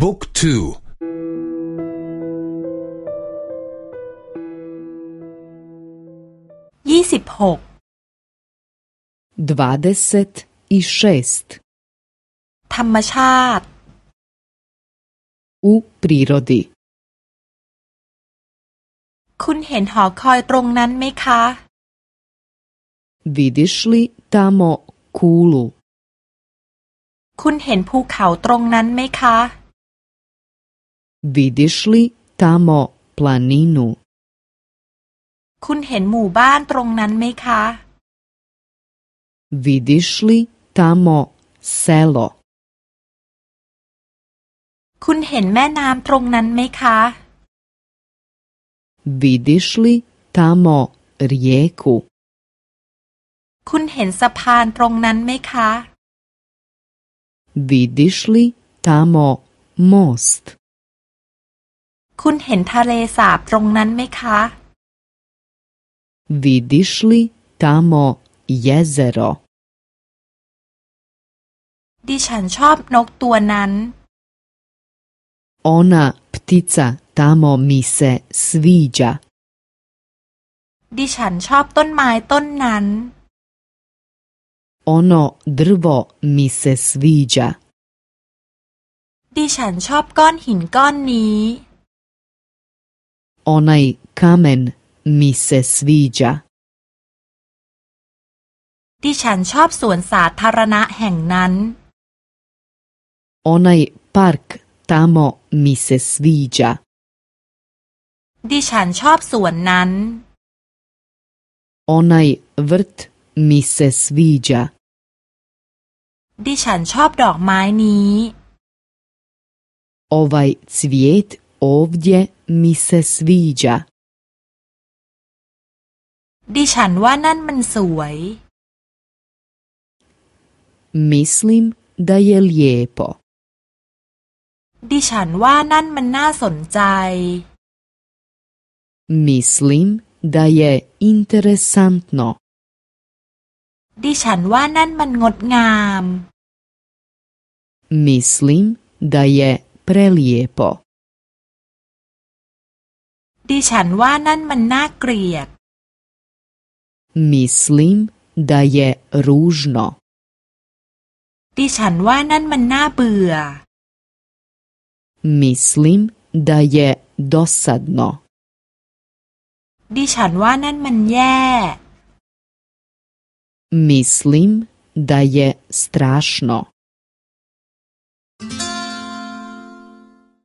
บุ๊กทูยี่สิบหก dvadeset i šest ธรรมชาติ u prirodi คุณเห็นหอคอยตรงนั้นไหมคะ vidiš li tamo kulu คุณเห็นภูเขาตรงนั้นไหมคะ vidiš li tamo planinu คุณเห็นหมู่บ้านตรงนั้นไหมคะ vidiš li tamo selo คุณเห็นแม่น้ำตรงนั้นไหมคะ vidiš li tamo rijeku คุณเห็นสะพานตรงนั้นไหมคะ vidiš li tamo most คุณเห็นทะเลสาบตรงนั้นไหมคะ vidiš li tamo jezero ดิฉันชอบนกตัวนั้น ona ptica tamo mi se sviđa ดิฉันชอบต้นไม้ต้นนั้น ono drvo mi se sviđa ดิฉันชอบก้อนหินก้อนนี้ onaj kamen mi se sviđa ดิฉันชอบสวนสาธารณะแห่งนั้น onaj park tamo mi se sviđa ดิฉันชอบสวนนั้น onaj vrt mi se sviđa ดิฉันชอบดอกไม้นี้ ovaj cvijet ovdje mi se sviđa ดิฉันว่านั่นมันสวย mislim da je lijepo ดิฉันว่านั่นมันน่าสนใจ mislim da je interesantno ดิฉันว่านั่นมันงดงาม mislim da je prelijepo ดิฉันว่านั่นมันน่าเกลียด mislim da je ružno ดิฉันว่านั่นมันน่าเบื่อ mislim da je dosadno ดิฉันว่านั่นมันแย่ mislim da je strašno